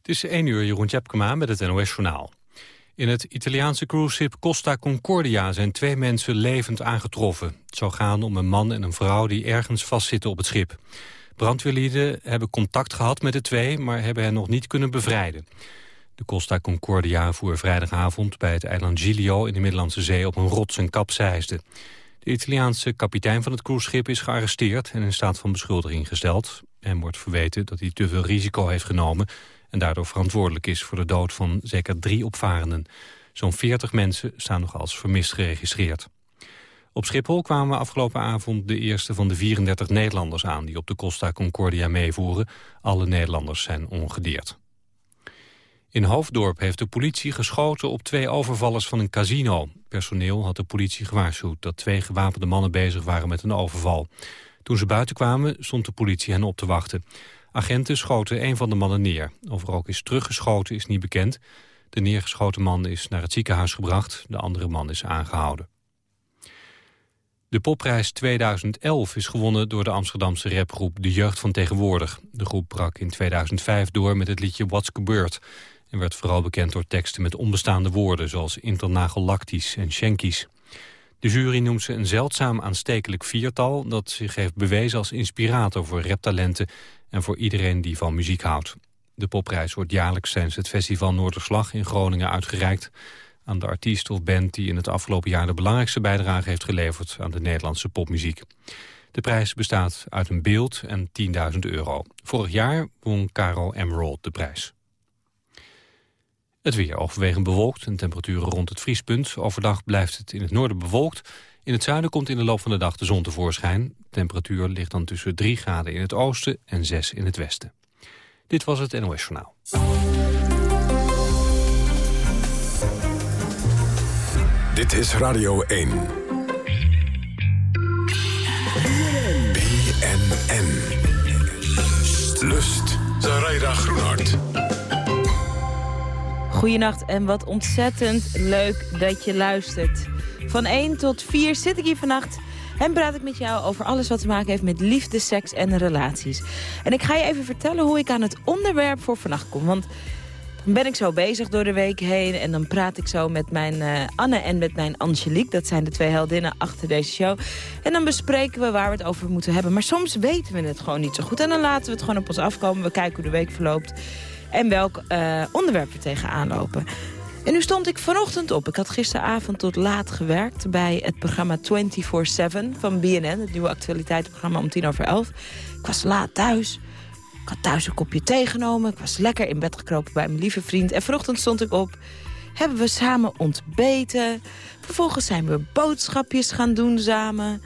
Het is 1 uur, Jeroen Tjepkema met het NOS-journaal. In het Italiaanse cruiseschip Costa Concordia zijn twee mensen levend aangetroffen. Het zou gaan om een man en een vrouw die ergens vastzitten op het schip. Brandweerlieden hebben contact gehad met de twee, maar hebben hen nog niet kunnen bevrijden. De Costa Concordia voer vrijdagavond bij het eiland Giglio in de Middellandse Zee op een rots en kapseisde. De Italiaanse kapitein van het cruiseschip is gearresteerd en in staat van beschuldiging gesteld. En wordt verweten dat hij te veel risico heeft genomen en daardoor verantwoordelijk is voor de dood van zeker drie opvarenden. Zo'n 40 mensen staan nog als vermist geregistreerd. Op Schiphol kwamen afgelopen avond de eerste van de 34 Nederlanders aan... die op de Costa Concordia meevoeren. Alle Nederlanders zijn ongedeerd. In Hoofddorp heeft de politie geschoten op twee overvallers van een casino. Personeel had de politie gewaarschuwd dat twee gewapende mannen bezig waren met een overval. Toen ze buiten kwamen stond de politie hen op te wachten. Agenten schoten een van de mannen neer. Of er ook is teruggeschoten is niet bekend. De neergeschoten man is naar het ziekenhuis gebracht. De andere man is aangehouden. De popprijs 2011 is gewonnen door de Amsterdamse rapgroep De Jeugd van Tegenwoordig. De groep brak in 2005 door met het liedje What's Gebeurd... en werd vooral bekend door teksten met onbestaande woorden... zoals internagellactisch en schenkies. De jury noemt ze een zeldzaam aanstekelijk viertal... dat zich heeft bewezen als inspirator voor raptalenten... en voor iedereen die van muziek houdt. De popprijs wordt jaarlijks sinds het festival Noorderslag in Groningen uitgereikt... aan de artiest of band die in het afgelopen jaar... de belangrijkste bijdrage heeft geleverd aan de Nederlandse popmuziek. De prijs bestaat uit een beeld en 10.000 euro. Vorig jaar won Caro Emerald de prijs. Het weer overwegend bewolkt en temperaturen rond het vriespunt. Overdag blijft het in het noorden bewolkt. In het zuiden komt in de loop van de dag de zon tevoorschijn. De temperatuur ligt dan tussen 3 graden in het oosten en 6 in het westen. Dit was het NOS Journaal. Dit is Radio 1. BNN. Lust. Zaraida Groenhart. Goedenacht en wat ontzettend leuk dat je luistert. Van 1 tot 4 zit ik hier vannacht en praat ik met jou over alles wat te maken heeft met liefde, seks en relaties. En ik ga je even vertellen hoe ik aan het onderwerp voor vannacht kom. Want dan ben ik zo bezig door de week heen en dan praat ik zo met mijn uh, Anne en met mijn Angelique. Dat zijn de twee heldinnen achter deze show. En dan bespreken we waar we het over moeten hebben. Maar soms weten we het gewoon niet zo goed. En dan laten we het gewoon op ons afkomen. We kijken hoe de week verloopt en welk uh, onderwerp we tegenaan lopen. En nu stond ik vanochtend op. Ik had gisteravond tot laat gewerkt bij het programma 24-7 van BNN. Het nieuwe actualiteitenprogramma om tien over elf. Ik was laat thuis. Ik had thuis een kopje thee genomen. Ik was lekker in bed gekropen bij mijn lieve vriend. En vanochtend stond ik op. Hebben we samen ontbeten. Vervolgens zijn we boodschapjes gaan doen samen.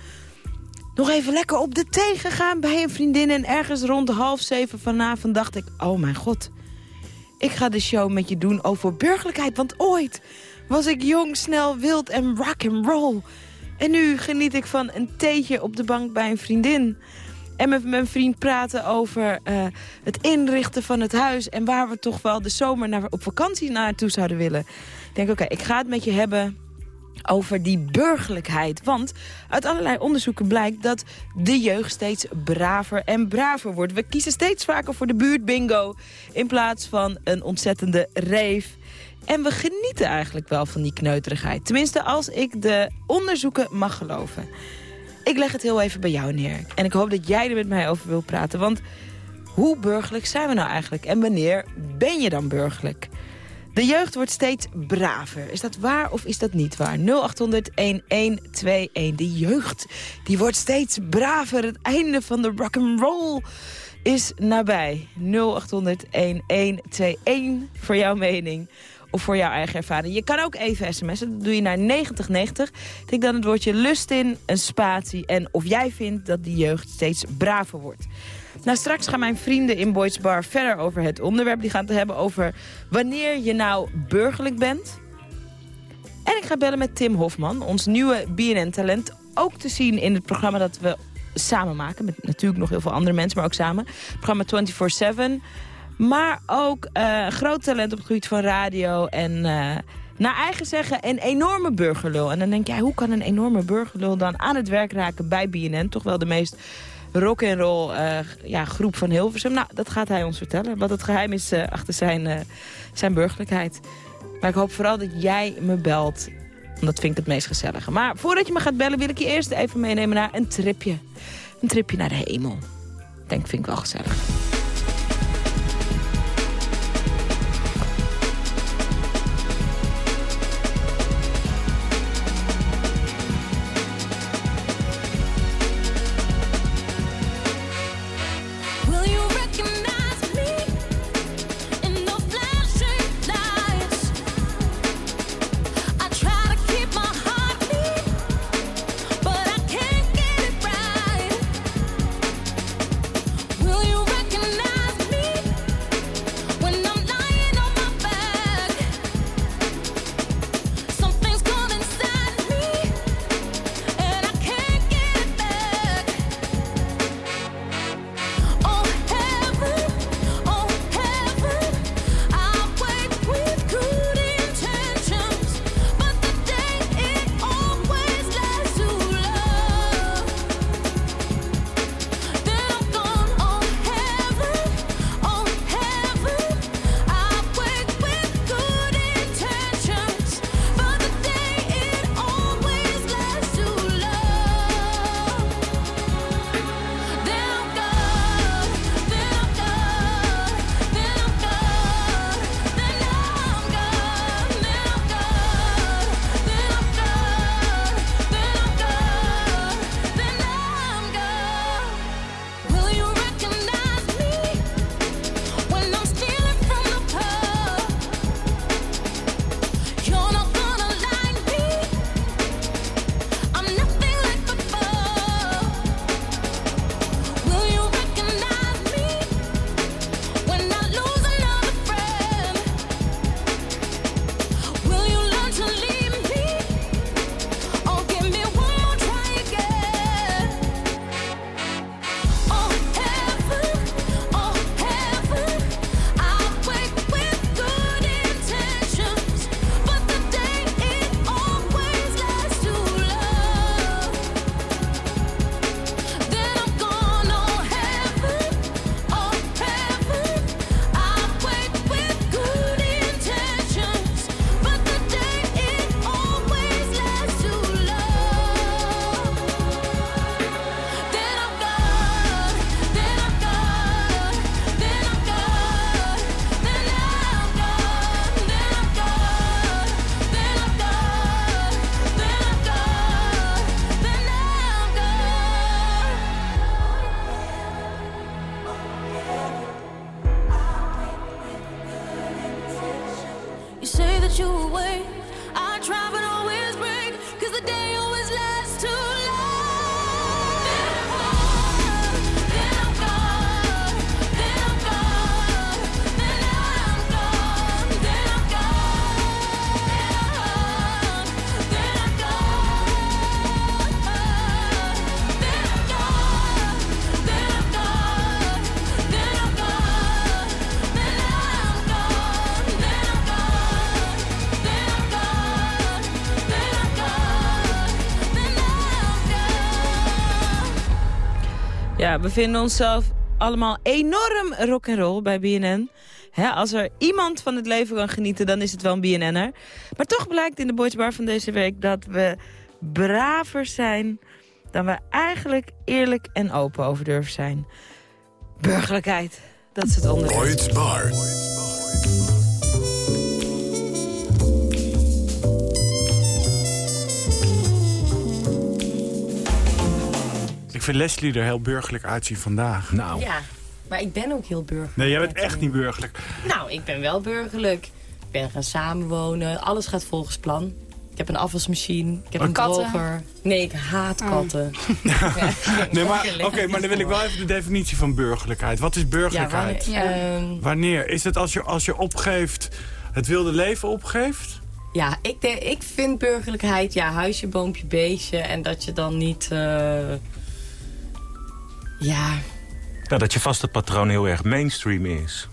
Nog even lekker op de thee gegaan bij een vriendin. En ergens rond half zeven vanavond dacht ik... oh mijn god, ik ga de show met je doen over burgerlijkheid. Want ooit was ik jong, snel, wild en rock and roll. En nu geniet ik van een theetje op de bank bij een vriendin. En met mijn vriend praten over uh, het inrichten van het huis... en waar we toch wel de zomer naar, op vakantie naartoe zouden willen. Ik denk, oké, ik ga het met je hebben over die burgerlijkheid. Want uit allerlei onderzoeken blijkt dat de jeugd steeds braver en braver wordt. We kiezen steeds vaker voor de buurtbingo in plaats van een ontzettende reef. En we genieten eigenlijk wel van die kneuterigheid. Tenminste, als ik de onderzoeken mag geloven. Ik leg het heel even bij jou neer. En ik hoop dat jij er met mij over wil praten. Want hoe burgerlijk zijn we nou eigenlijk? En wanneer ben je dan burgerlijk? De jeugd wordt steeds braver. Is dat waar of is dat niet waar? 0800-1121. De jeugd die wordt steeds braver. Het einde van de rock and roll is nabij. 0800-1121 voor jouw mening of voor jouw eigen ervaring. Je kan ook even sms'en, dat doe je naar 9090. Tik dan het woordje lust in, een spatie... en of jij vindt dat die jeugd steeds braver wordt. Nou, straks gaan mijn vrienden in Boyd's Bar verder over het onderwerp. Die gaan het hebben over wanneer je nou burgerlijk bent. En ik ga bellen met Tim Hofman, ons nieuwe BNN-talent. Ook te zien in het programma dat we samen maken. Met natuurlijk nog heel veel andere mensen, maar ook samen. Programma 24-7. Maar ook uh, groot talent op het gebied van radio. En uh, naar eigen zeggen een enorme burgerlul. En dan denk jij, hoe kan een enorme burgerlul dan aan het werk raken bij BNN? Toch wel de meest rock and roll uh, ja, groep van Hilversum. Nou, dat gaat hij ons vertellen. Wat het geheim is uh, achter zijn, uh, zijn burgerlijkheid. Maar ik hoop vooral dat jij me belt. Want dat vind ik het meest gezellige. Maar voordat je me gaat bellen wil ik je eerst even meenemen naar een tripje. Een tripje naar de hemel. Denk, vind ik wel gezellig. We vinden onszelf allemaal enorm rock'n'roll bij BNN. als er iemand van het leven kan genieten, dan is het wel een BNN'er. Maar toch blijkt in de Boys Bar van deze week dat we braver zijn... dan we eigenlijk eerlijk en open over durven zijn. Burgerlijkheid, dat is het onderwerp. Boys Bar. Vind Leslie er heel burgerlijk uitzien vandaag. Nou. Ja, maar ik ben ook heel burgerlijk. Nee, jij bent echt niet burgerlijk. Nou, ik ben wel burgerlijk. Ik ben gaan samenwonen. Alles gaat volgens plan. Ik heb een afwasmachine. Ik heb een katten. droger. Nee, ik haat oh. katten. nee, maar, Oké, maar dan wil ik wel even de definitie van burgerlijkheid. Wat is burgerlijkheid? Ja, wanneer, ehm, wanneer? Is het als je, als je opgeeft, het wilde leven opgeeft? Ja, ik, ik vind burgerlijkheid, ja, huisje, boompje, beestje. En dat je dan niet... Uh, ja. Nou, dat je vast het patroon heel erg mainstream is.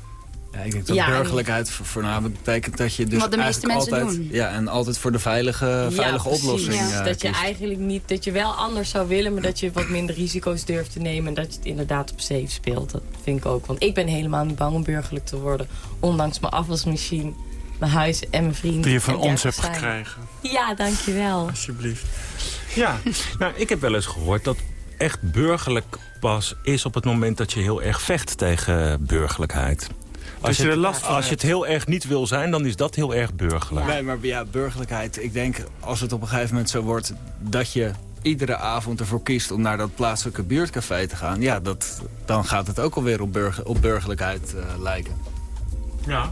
Ja, ik denk dat burgerlijkheid voornamelijk betekent dat je dus Wat de meeste mensen altijd, doen. Ja, en altijd voor de veilige, veilige oplossing ja. Uh, dat je eigenlijk niet, dat je wel anders zou willen, maar dat je wat minder risico's durft te nemen. En dat je het inderdaad op safe speelt. Dat vind ik ook. Want ik ben helemaal niet bang om burgerlijk te worden. Ondanks mijn afwasmachine, mijn huis en mijn vrienden. Die je van ons hebt gekregen. Ja, dankjewel. Alsjeblieft. Ja, nou, ik heb wel eens gehoord dat echt burgerlijk pas is op het moment dat je heel erg vecht tegen burgerlijkheid. Als je, het, als je het heel erg niet wil zijn, dan is dat heel erg burgerlijk. Nee, maar ja, burgerlijkheid. Ik denk, als het op een gegeven moment zo wordt... dat je iedere avond ervoor kiest om naar dat plaatselijke buurtcafé te gaan... ja, dat, dan gaat het ook alweer op, burger, op burgerlijkheid uh, lijken. Ja.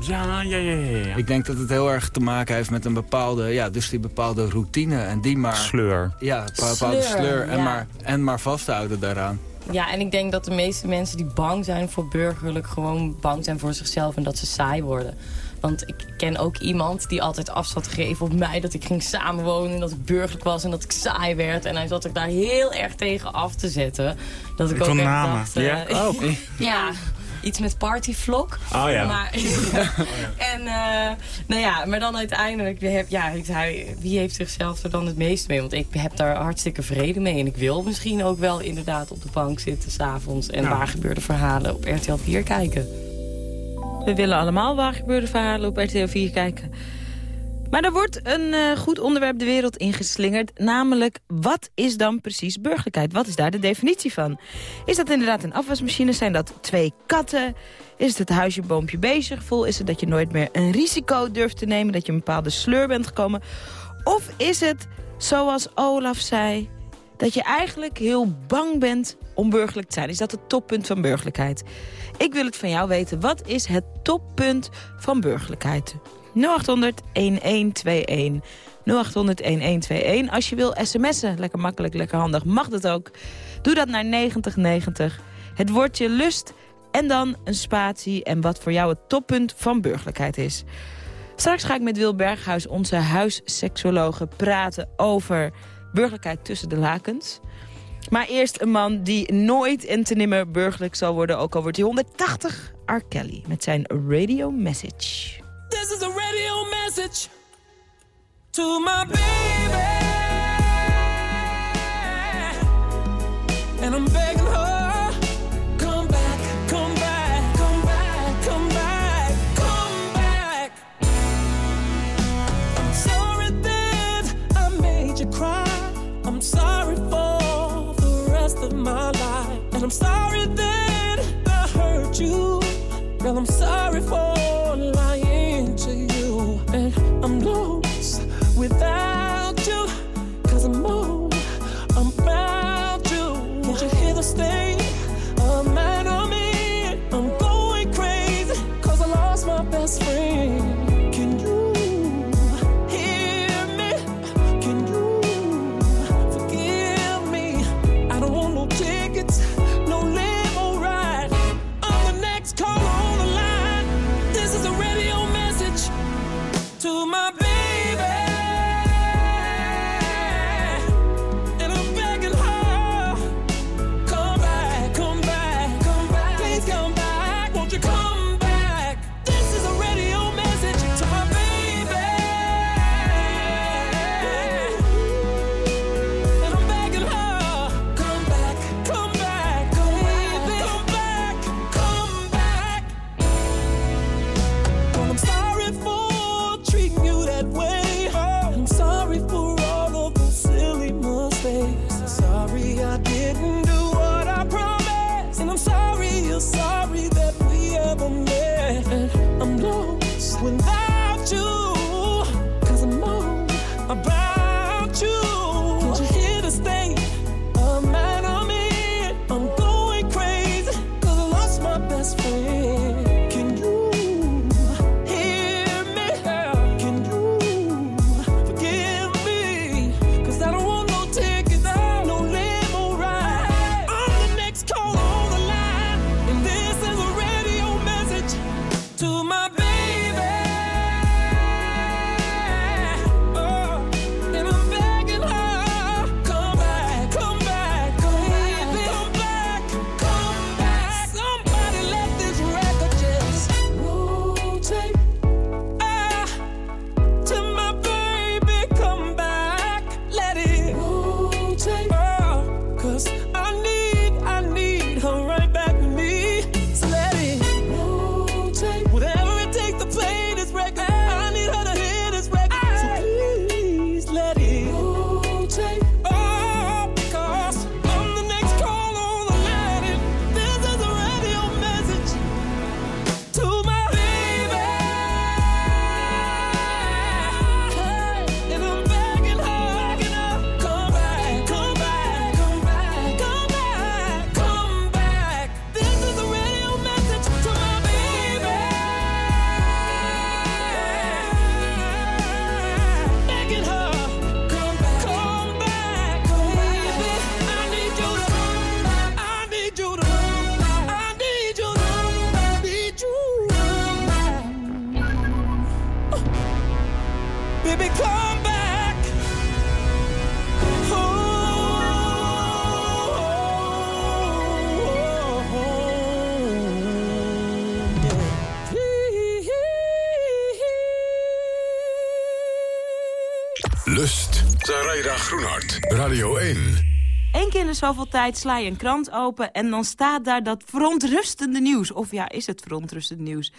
Ja, ja, ja, ja, Ik denk dat het heel erg te maken heeft met een bepaalde, ja, dus die bepaalde routine. En die maar... Sleur. Ja, een bepaalde sleur. sleur en, ja. maar, en maar vasthouden daaraan. Ja, en ik denk dat de meeste mensen die bang zijn voor burgerlijk... gewoon bang zijn voor zichzelf en dat ze saai worden. Want ik ken ook iemand die altijd afstand gegeven op mij... dat ik ging samenwonen en dat ik burgerlijk was en dat ik saai werd. En hij zat ik daar heel erg tegen af te zetten. Dat ik, ik ook echt namen. dacht... Uh, ja? Oh. ja, iets met partyvlog. Oh ja. Maar, oh, ja. en, uh, nou ja, maar dan uiteindelijk, heb, ja, hij, wie heeft zichzelf er dan het meest mee? Want ik heb daar hartstikke vrede mee. En ik wil misschien ook wel inderdaad op de bank zitten s'avonds... en ja. waar gebeurde verhalen op RTL 4 kijken. We willen allemaal waar gebeurde verhalen op RTL 4 kijken. Maar er wordt een uh, goed onderwerp de wereld ingeslingerd. Namelijk, wat is dan precies burgerlijkheid? Wat is daar de definitie van? Is dat inderdaad een afwasmachine? Zijn dat twee katten? Is het het huisje, boompje, gevoel? Is het dat je nooit meer een risico durft te nemen? Dat je een bepaalde sleur bent gekomen? Of is het, zoals Olaf zei... dat je eigenlijk heel bang bent om burgerlijk te zijn? Is dat het toppunt van burgerlijkheid? Ik wil het van jou weten. Wat is het toppunt van burgerlijkheid? 0800 1121. 0800 1121. Als je wil sms'en, lekker makkelijk, lekker handig, mag dat ook. Doe dat naar 9090. Het woordje lust en dan een spatie en wat voor jou het toppunt van burgerlijkheid is. Straks ga ik met Wil Berghuis, onze huisseksologe, praten over burgerlijkheid tussen de lakens. Maar eerst een man die nooit en te nimmer burgerlijk zal worden, ook al wordt hij 180, R. Kelly, met zijn radio message. This is a radio message to my baby. And I'm begging her, come back, come back, come back, come back, come back. I'm sorry that I made you cry. I'm sorry for the rest of my life. And I'm sorry that I hurt you. Girl, I'm sorry for zoveel tijd sla je een krant open... en dan staat daar dat verontrustende nieuws. Of ja, is het verontrustend nieuws?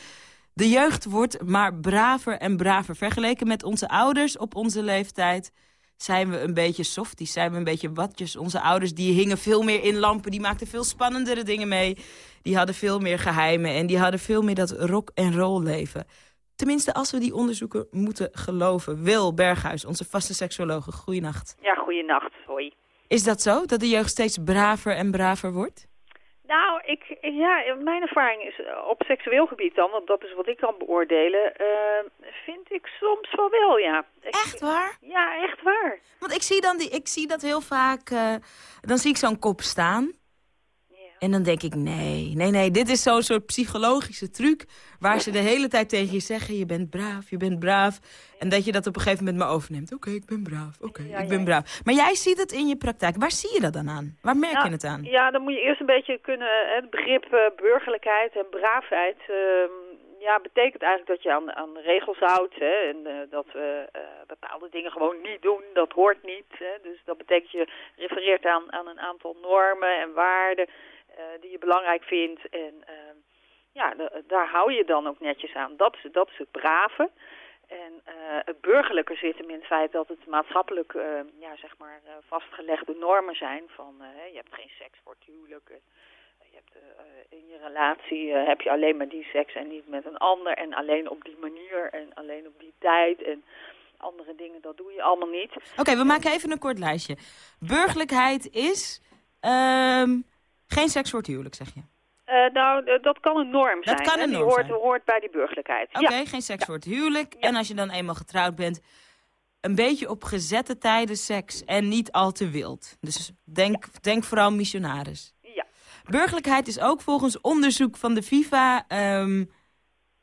De jeugd wordt maar braver en braver. Vergeleken met onze ouders op onze leeftijd zijn we een beetje softies, zijn we een beetje watjes. Onze ouders die hingen veel meer in lampen, die maakten veel spannendere dingen mee. Die hadden veel meer geheimen en die hadden veel meer dat rock en roll leven. Tenminste, als we die onderzoeken moeten geloven. Wil Berghuis, onze vaste seksuologe, goeienacht. Ja, goeienacht. Hoi. Is dat zo, dat de jeugd steeds braver en braver wordt? Nou, ik, ja, mijn ervaring is eh, op seksueel gebied dan, want dat is wat ik kan beoordelen, uh, vind ik soms wel wel, ja. Echt waar? Ja, echt waar. Want ik zie, dan die, ik zie dat heel vaak, uh, dan zie ik zo'n kop staan. En dan denk ik, nee, nee, nee, dit is zo'n soort psychologische truc... waar ze de hele tijd tegen je zeggen, je bent braaf, je bent braaf. En dat je dat op een gegeven moment maar overneemt. Oké, ik ben braaf, oké, ik ben braaf. Maar jij ziet het in je praktijk. Waar zie je dat dan aan? Waar merk ja, je het aan? Ja, dan moet je eerst een beetje kunnen... het begrip uh, burgerlijkheid en braafheid... Uh, ja, betekent eigenlijk dat je aan, aan regels houdt. Hè, en uh, dat we uh, bepaalde dingen gewoon niet doen. Dat hoort niet. Hè, dus dat betekent je refereert aan, aan een aantal normen en waarden... Uh, die je belangrijk vindt. En uh, ja, daar hou je dan ook netjes aan. Dat is, dat is het brave. En uh, het burgerlijke zit hem in het feit dat het maatschappelijk ja, zeg maar, vastgelegde normen zijn. Van je hebt geen seks voor het huwelijk. je hebt, in je relatie heb je alleen maar die seks en niet met een ander. En alleen op die manier en alleen op die tijd. En andere dingen, dat doe je allemaal niet. Oké, we maken even een kort lijstje. Burgerlijkheid is... Um geen seks voor het huwelijk, zeg je? Uh, nou, dat kan een norm dat zijn. Kan een norm hoort, zijn. hoort bij die burgerlijkheid. Oké, okay, ja. geen seks het huwelijk. Ja. En als je dan eenmaal getrouwd bent, een beetje op gezette tijden seks en niet al te wild. Dus denk, denk vooral missionaris. Ja. Burgerlijkheid is ook volgens onderzoek van de FIFA... Um,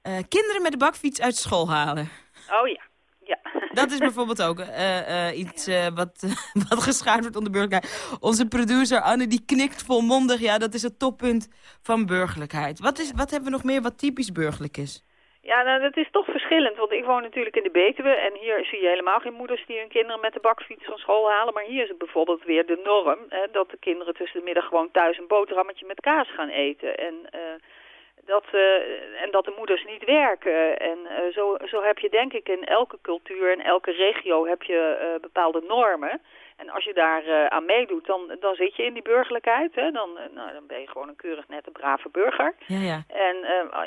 uh, kinderen met de bakfiets uit school halen. Oh ja. Ja. Dat is bijvoorbeeld ook uh, uh, iets uh, wat, wat geschaard wordt onder burgerlijkheid. Onze producer Anne die knikt volmondig. Ja, dat is het toppunt van burgerlijkheid. Wat, is, wat hebben we nog meer wat typisch burgerlijk is? Ja, nou, dat is toch verschillend. Want ik woon natuurlijk in de Betuwe. En hier zie je helemaal geen moeders die hun kinderen met de bakfiets van school halen. Maar hier is het bijvoorbeeld weer de norm. Hè, dat de kinderen tussen de middag gewoon thuis een boterhammetje met kaas gaan eten. En... Dat, uh, en dat de moeders niet werken. En uh, zo, zo heb je denk ik in elke cultuur en elke regio heb je uh, bepaalde normen. En als je daar aan meedoet, dan, dan zit je in die burgerlijkheid. Hè? Dan, nou, dan ben je gewoon een keurig nette, brave burger. Ja, ja. En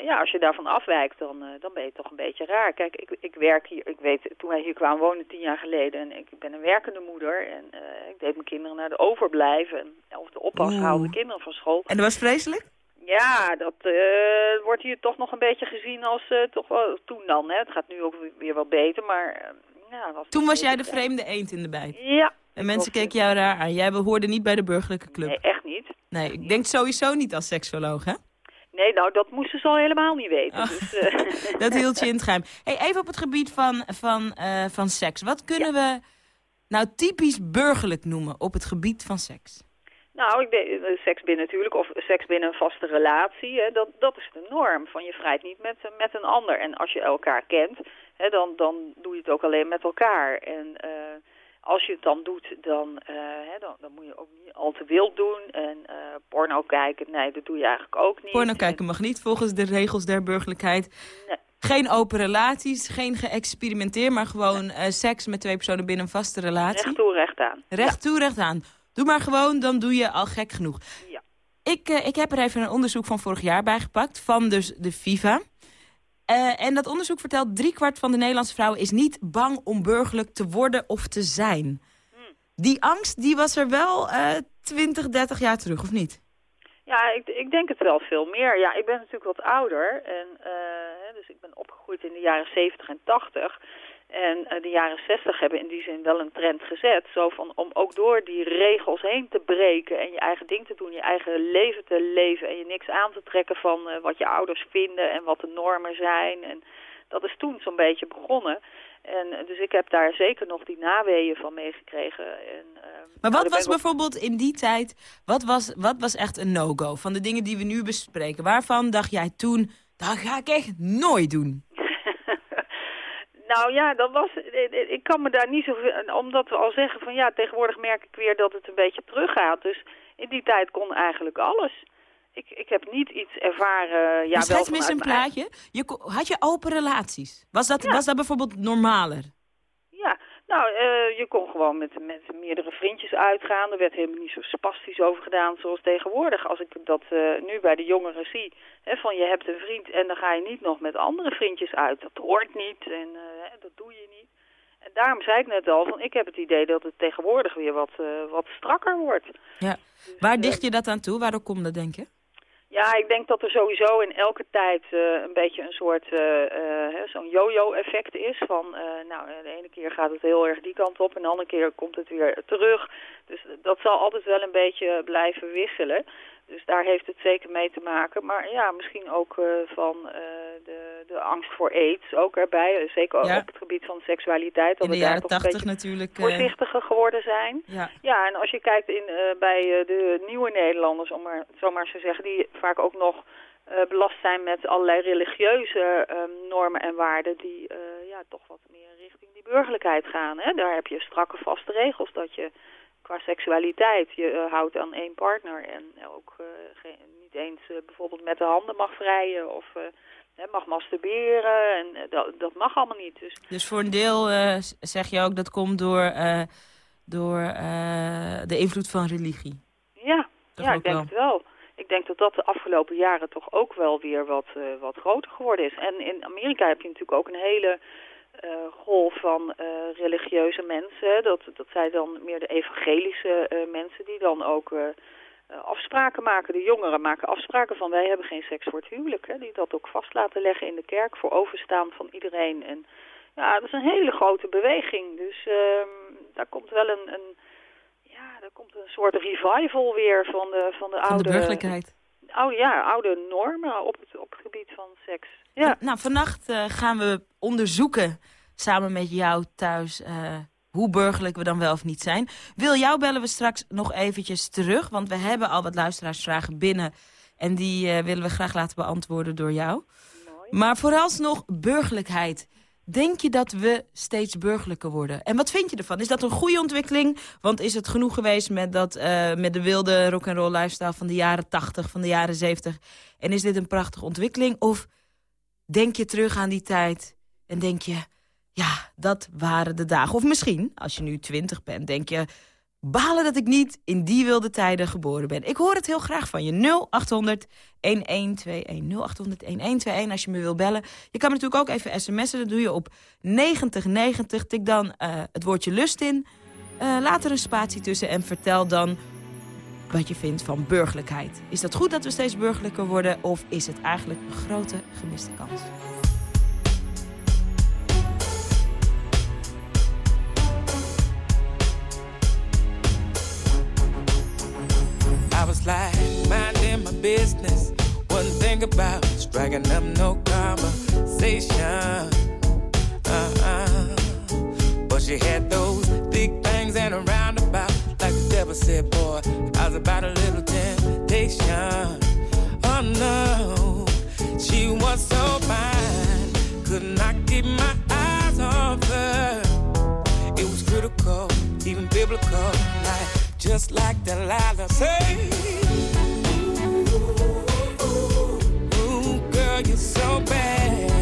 ja, als je daarvan afwijkt, dan, dan ben je toch een beetje raar. Kijk, ik, ik werk hier, ik weet, toen wij hier kwamen wonen tien jaar geleden... en ik ben een werkende moeder en ik deed mijn kinderen naar de overblijven. Of de oppas haalde kinderen van school. En dat was vreselijk? Ja, dat uh, wordt hier toch nog een beetje gezien als uh, toch wel toen dan. Hè. Het gaat nu ook weer wel beter, maar... Uh, ja, was toen was jij de vreemde eend in de bijt? Ja. En mensen keken jou raar aan. Jij behoorde niet bij de burgerlijke club? Nee, echt niet. Nee, ik denk sowieso niet als seksoloog, hè? Nee, nou, dat moesten ze al helemaal niet weten. Oh, dus, dat hield je in het geheim. Hey, even op het gebied van, van, van seks. Wat kunnen ja. we nou typisch burgerlijk noemen op het gebied van seks? Nou, ik ben, seks binnen natuurlijk, of seks binnen een vaste relatie, hè, dat, dat is de norm. Van je vrijt niet met, met een ander. En als je elkaar kent, hè, dan, dan doe je het ook alleen met elkaar. En uh, als je het dan doet, dan, uh, hè, dan, dan moet je ook niet al te wild doen. En uh, porno kijken, nee, dat doe je eigenlijk ook niet. Porno kijken mag niet volgens de regels der burgerlijkheid. Nee. Geen open relaties, geen geëxperimenteer, maar gewoon nee. seks met twee personen binnen een vaste relatie. Recht toe, recht aan. Recht toe, recht aan. Doe maar gewoon, dan doe je al gek genoeg. Ja. Ik, uh, ik heb er even een onderzoek van vorig jaar bijgepakt, van dus de FIFA. Uh, en dat onderzoek vertelt, driekwart van de Nederlandse vrouwen is niet bang om burgerlijk te worden of te zijn. Die angst, die was er wel uh, 20, 30 jaar terug, of niet? Ja, ik, ik denk het wel veel meer. Ja, ik ben natuurlijk wat ouder. En, uh, dus ik ben opgegroeid in de jaren 70 en 80. En uh, de jaren 60 hebben in die zin wel een trend gezet. Zo van om ook door die regels heen te breken en je eigen ding te doen, je eigen leven te leven en je niks aan te trekken van uh, wat je ouders vinden en wat de normen zijn. En dat is toen zo'n beetje begonnen. En dus ik heb daar zeker nog die naweeën van meegekregen. En, maar wat nou, was bijvoorbeeld in die tijd, wat was, wat was echt een no-go van de dingen die we nu bespreken? Waarvan dacht jij toen, dat ga ik echt nooit doen? Nou ja, dat was, ik kan me daar niet zo omdat we al zeggen van ja, tegenwoordig merk ik weer dat het een beetje teruggaat. Dus in die tijd kon eigenlijk alles. Ik, ik heb niet iets ervaren... Ja, wel mis een plaatje. Je, had je open relaties? Was dat, was dat bijvoorbeeld normaler? Ja, nou, uh, je kon gewoon met, met meerdere vriendjes uitgaan. Er werd helemaal niet zo spastisch over gedaan zoals tegenwoordig. Als ik dat uh, nu bij de jongeren zie, hè, van je hebt een vriend en dan ga je niet nog met andere vriendjes uit. Dat hoort niet en uh, dat doe je niet. En daarom zei ik net al, van ik heb het idee dat het tegenwoordig weer wat, wat strakker wordt. Ja. Dus, Waar dicht je dat aan toe? Waarom komt dat, denk je? Ja, ik denk dat er sowieso in elke tijd uh, een beetje een soort uh, zo'n yo-yo-effect is. Van, nou, de ene keer gaat het heel erg die kant op en de andere keer komt het weer terug. Dus dat zal altijd wel een beetje blijven wisselen. Dus daar heeft het zeker mee te maken. Maar ja, misschien ook uh, van uh, de, de angst voor aids ook erbij. Zeker ook op het gebied van seksualiteit. Dat in de we jaren tachtig natuurlijk. Eh, voorzichtiger geworden zijn. Ja. ja, en als je kijkt in, bij de nieuwe Nederlanders, om maar zo maar te zeggen, die vaak ook nog belast zijn met allerlei religieuze um, normen en waarden die ja, toch wat meer richting die burgerlijkheid gaan. Hè? Daar heb je strakke vaste regels dat je qua seksualiteit. Je uh, houdt aan één partner en ook uh, geen, niet eens uh, bijvoorbeeld met de handen mag vrijen of mag masturberen. En dat, dat mag allemaal niet. Dus, dus voor een deel zeg je ook dat komt door, door de invloed van religie? Ja, ja ik denk het wel. Ik denk dat dat de afgelopen jaren toch ook wel weer wat, wat groter geworden is. En in Amerika heb je natuurlijk ook een hele golf van uh, religieuze mensen. Dat, dat zijn dan meer de evangelische uh, mensen die dan ook afspraken maken. De jongeren maken afspraken van wij hebben geen seks voor het huwelijk. Hè, die dat ook vast laten leggen in de kerk voor overstaan van iedereen. En ja, dat is een hele grote beweging. Dus ehm, daar komt wel een, een, ja, daar komt een soort revival weer van de, van de van oude... de burgerlijkheid. Oude, ja, oude normen op het, op het gebied van seks. Ja. Nou, vannacht uh, gaan we onderzoeken samen met jou thuis uh, hoe burgerlijk we dan wel of niet zijn. Wil jou bellen we straks nog eventjes terug, want we hebben al wat luisteraarsvragen binnen. En die uh, willen we graag laten beantwoorden door jou. Mooi. Maar vooralsnog burgerlijkheid. Denk je dat we steeds burgerlijker worden? En wat vind je ervan? Is dat een goede ontwikkeling? Want is het genoeg geweest met, dat, uh, met de wilde rock'n'roll lifestyle van de jaren 80, van de jaren 70? En is dit een prachtige ontwikkeling? Of denk je terug aan die tijd en denk je... ja, dat waren de dagen. Of misschien, als je nu twintig bent, denk je... balen dat ik niet in die wilde tijden geboren ben. Ik hoor het heel graag van je. 0800 1121 0800 1121 als je me wil bellen. Je kan me natuurlijk ook even sms'en. Dat doe je op 9090. Tik dan uh, het woordje lust in. Uh, laat er een spatie tussen en vertel dan wat je vindt van burgerlijkheid. Is dat goed dat we steeds burgerlijker worden of is het eigenlijk een grote gemiste kans? Like minding my business. One thing about striking up no conversation. Uh -uh. But she had those big things and a roundabout. Like the devil said, boy, I was about a little temptation. Oh no, she was so fine, could not keep my eyes off her. It was critical, even biblical, like just like Delilah say. Ooh, girl, you're so bad.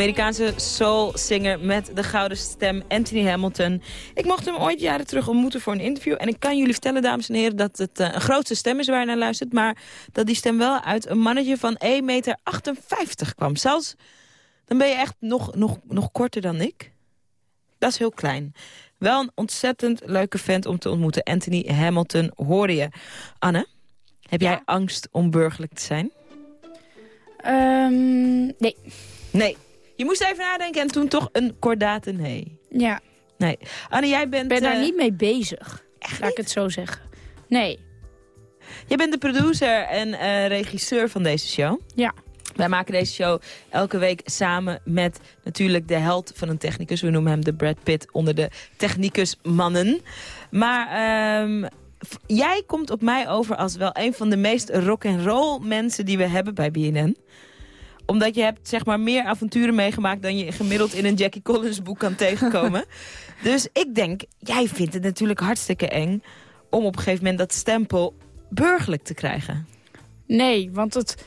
Amerikaanse soul-singer met de gouden stem Anthony Hamilton. Ik mocht hem ooit jaren terug ontmoeten voor een interview. En ik kan jullie vertellen, dames en heren, dat het uh, een grootste stem is waar je naar luistert. Maar dat die stem wel uit een mannetje van 1,58 meter kwam. Zelfs, dan ben je echt nog, nog, nog korter dan ik. Dat is heel klein. Wel een ontzettend leuke vent om te ontmoeten. Anthony Hamilton hoorde je. Anne, heb jij angst om burgerlijk te zijn? Um, nee. Nee. Je moest even nadenken en toen toch een kordate nee. Ja. Nee. Anne, jij bent... Ik ben daar uh, niet mee bezig. Echt Laat ik het zo zeggen. Nee. Jij bent de producer en uh, regisseur van deze show. Ja. Wij maken deze show elke week samen met natuurlijk de held van een technicus. We noemen hem de Brad Pitt onder de technicusmannen. Maar um, jij komt op mij over als wel een van de meest rock and roll mensen die we hebben bij BNN omdat je hebt zeg maar meer avonturen meegemaakt... dan je gemiddeld in een Jackie Collins boek kan tegenkomen. dus ik denk, jij vindt het natuurlijk hartstikke eng... om op een gegeven moment dat stempel burgerlijk te krijgen. Nee, want het,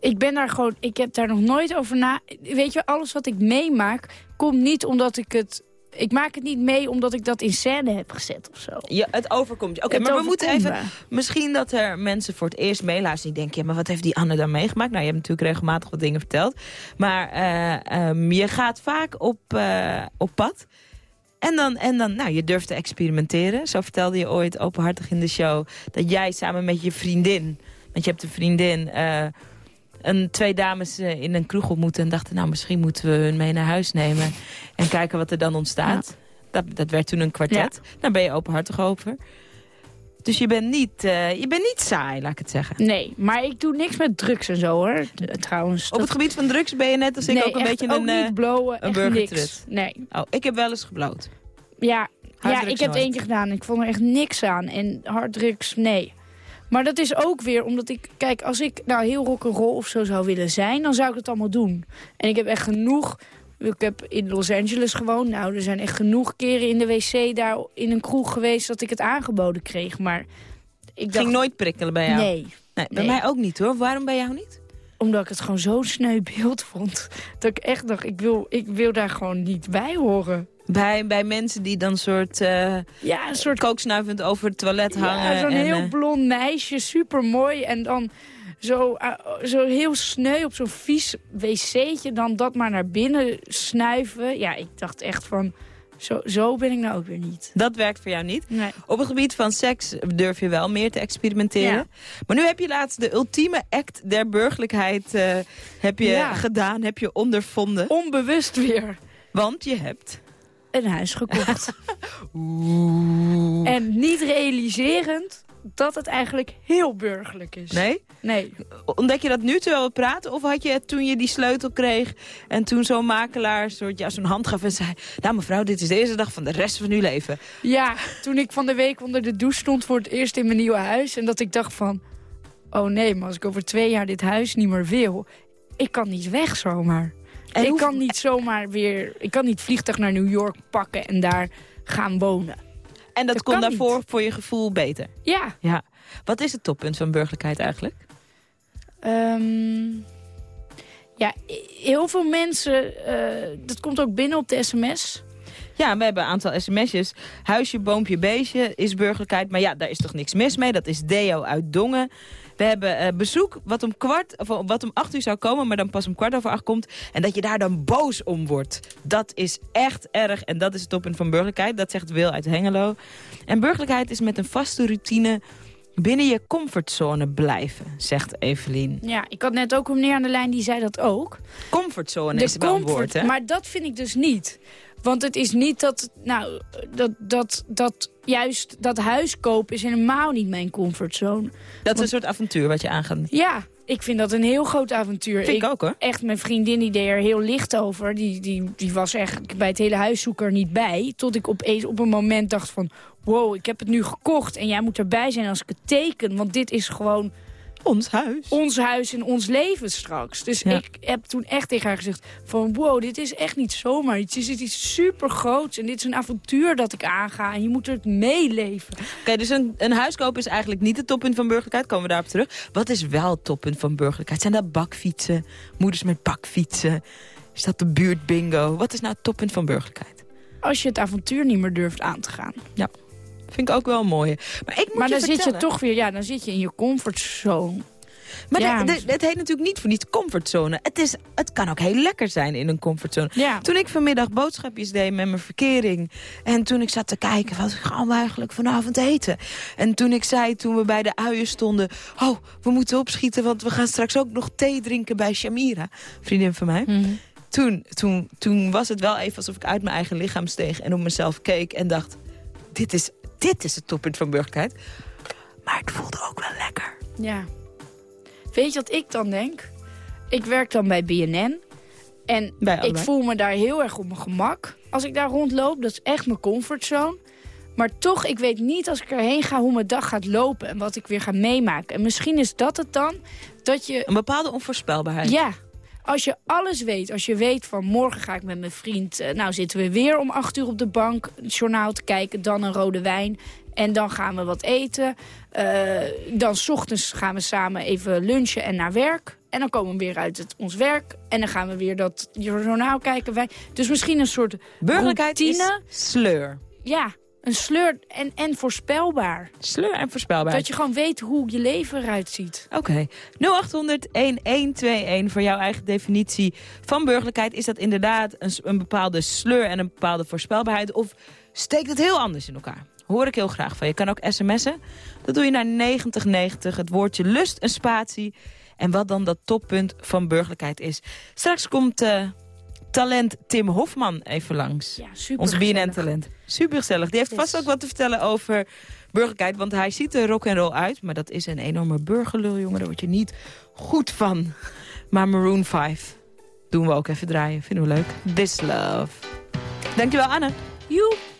ik ben daar gewoon... Ik heb daar nog nooit over na... Weet je, alles wat ik meemaak... komt niet omdat ik het ik maak het niet mee omdat ik dat in scène heb gezet of zo. Ja, het overkomt je. Oké, maar we moeten even... Misschien dat er mensen voor het eerst meeluisteren die denken... ja, maar wat heeft die Anne dan meegemaakt? Nou, je hebt natuurlijk regelmatig wat dingen verteld. Maar uh, um, je gaat vaak op, uh, op pad... En dan, en dan, nou, je durft te experimenteren. Zo vertelde je ooit openhartig in de show... dat jij samen met je vriendin... want je hebt een vriendin... Uh, een, twee dames uh, in een kroeg ontmoeten en dachten... nou, misschien moeten we hun mee naar huis nemen en kijken wat er dan ontstaat. Dat, dat werd toen een kwartet. Ja. Daar ben je openhartig over. Dus je bent, niet, uh, je bent niet saai, laat ik het zeggen. Nee, maar ik doe niks met drugs en zo, hoor. Trouwens. Op het gebied van drugs ben je net als ik ook een beetje ook een, niet blowen, een burgertrut. Nee. Oh, ik heb wel eens gebloot. Ja, ja ik heb het één keer gedaan. Ik vond er echt niks aan. En harddrugs, nee. Maar dat is ook weer omdat ik... Kijk, als ik nou heel rock'n'roll of zo zou willen zijn... dan zou ik het allemaal doen. En ik heb echt genoeg... Ik heb in Los Angeles gewoond. Nou, er zijn echt genoeg keren in de wc daar in een kroeg geweest... dat ik het aangeboden kreeg. Maar ik dacht... Ging nooit prikkelen bij jou? Nee. nee bij mij ook niet hoor. Waarom bij jou niet? Omdat ik het gewoon zo'n sneu beeld vond. Dat ik echt dacht, ik wil, ik wil daar gewoon niet bij horen. Bij, bij mensen die dan soort, uh, ja, een soort kooksnuivend over het toilet hangen. Ja, zo'n heel uh, blond meisje, super mooi. En dan zo, uh, zo heel sneu op zo'n vies wc'tje. Dan dat maar naar binnen snuiven. Ja, ik dacht echt van... Zo, zo ben ik nou ook weer niet. Dat werkt voor jou niet? Nee. Op het gebied van seks durf je wel meer te experimenteren. Ja. Maar nu heb je laatst de ultieme act der burgerlijkheid uh, heb je ja. gedaan, heb je ondervonden. Onbewust weer. Want je hebt een huis gekocht. en niet realiserend dat het eigenlijk heel burgerlijk is. Nee? Nee. Ontdek je dat nu terwijl we praten? Of had je het toen je die sleutel kreeg... en toen zo'n makelaar soort, ja, zo'n hand gaf en zei... nou mevrouw, dit is de eerste dag van de rest van uw leven. Ja, toen ik van de week onder de douche stond voor het eerst in mijn nieuwe huis... en dat ik dacht van... oh nee, maar als ik over twee jaar dit huis niet meer wil... ik kan niet weg zomaar. En ik kan niet zomaar weer... Ik kan niet vliegtuig naar New York pakken en daar gaan wonen. En dat, dat kon daarvoor niet. voor je gevoel beter? Ja. ja. Wat is het toppunt van burgerlijkheid eigenlijk? Um, ja, heel veel mensen... Uh, dat komt ook binnen op de sms... Ja, we hebben een aantal sms'jes. Huisje, boompje, beestje is burgerlijkheid. Maar ja, daar is toch niks mis mee. Dat is Deo uit Dongen. We hebben uh, bezoek wat om, kwart, of wat om acht uur zou komen, maar dan pas om kwart over acht komt. En dat je daar dan boos om wordt. Dat is echt erg. En dat is het toppunt van burgerlijkheid. Dat zegt Wil uit Hengelo. En burgerlijkheid is met een vaste routine binnen je comfortzone blijven, zegt Evelien. Ja, ik had net ook een meneer aan de lijn die zei dat ook. Comfortzone de is wel een woord, hè? Maar dat vind ik dus niet. Want het is niet dat, nou, dat, dat, dat juist dat huis kopen is helemaal niet mijn comfortzone. Dat Want, is een soort avontuur wat je aangaat. Ja, ik vind dat een heel groot avontuur. Vind ik, ik ook hoor. Echt, mijn vriendin die deed er heel licht over. Die, die, die was echt bij het hele huiszoeker niet bij. Tot ik opeens op een moment dacht van... wow, ik heb het nu gekocht en jij moet erbij zijn als ik het teken. Want dit is gewoon ons huis. Ons huis en ons leven straks. Dus ja. ik heb toen echt tegen haar gezegd van... wow, dit is echt niet zomaar iets. Dit is iets super groots en dit is een avontuur dat ik aanga. En je moet het meeleven. Oké, okay, dus een, een huis kopen is eigenlijk niet het toppunt van burgerlijkheid. Komen we daarop terug. Wat is wel het toppunt van burgerlijkheid? Zijn dat bakfietsen? Moeders met bakfietsen? Is dat de buurt bingo? Wat is nou het toppunt van burgerlijkheid? Als je het avontuur niet meer durft aan te gaan. Ja, vind ik ook wel mooi. Maar, ik moet maar dan zit je toch weer, ja, dan zit je in je comfortzone. Maar ja. de, het heet natuurlijk niet voor niets comfortzone. Het, is, het kan ook heel lekker zijn in een comfortzone. Ja. Toen ik vanmiddag boodschapjes deed met mijn verkering... en toen ik zat te kijken, wat gaan we eigenlijk vanavond eten? En toen ik zei, toen we bij de uien stonden... oh, we moeten opschieten, want we gaan straks ook nog thee drinken bij Shamira. Vriendin van mij. Mhm. Toen, toen, toen was het wel even alsof ik uit mijn eigen lichaam steeg... en op mezelf keek en dacht... dit is, dit is het toppunt van burgerlijkheid. Maar het voelde ook wel lekker. Ja. Weet je wat ik dan denk? Ik werk dan bij BNN. En ik voel me daar heel erg op mijn gemak. Als ik daar rondloop, dat is echt mijn comfortzone. Maar toch, ik weet niet als ik erheen ga hoe mijn dag gaat lopen... en wat ik weer ga meemaken. En misschien is dat het dan, dat je... Een bepaalde onvoorspelbaarheid. Ja, als je alles weet, als je weet van morgen ga ik met mijn vriend... Uh, nou zitten we weer om acht uur op de bank het journaal te kijken... dan een rode wijn en dan gaan we wat eten. Uh, dan s ochtends gaan we samen even lunchen en naar werk. En dan komen we weer uit het, ons werk. En dan gaan we weer dat journaal kijken. Wij, dus misschien een soort Burgerlijkheid routine. is sleur. Ja, een sleur en, en voorspelbaar. Sleur en voorspelbaar. Dat je gewoon weet hoe je leven eruit ziet. Oké. Okay. 0800-1121 voor jouw eigen definitie van burgerlijkheid. Is dat inderdaad een, een bepaalde sleur en een bepaalde voorspelbaarheid? Of steekt het heel anders in elkaar? Hoor ik heel graag van. Je kan ook sms'en. Dat doe je naar 9090. Het woordje lust, een spatie. En wat dan dat toppunt van burgerlijkheid is. Straks komt uh, talent Tim Hofman even langs. Ja, super Ons BNN-talent. Super gezellig. Die heeft vast ook wat te vertellen over burgerlijkheid. Want hij ziet er rock en roll uit. Maar dat is een enorme burgerlul, jongen. Daar word je niet goed van. Maar Maroon 5 doen we ook even draaien. Vinden we leuk. This Love. Dankjewel, Anne. Joep.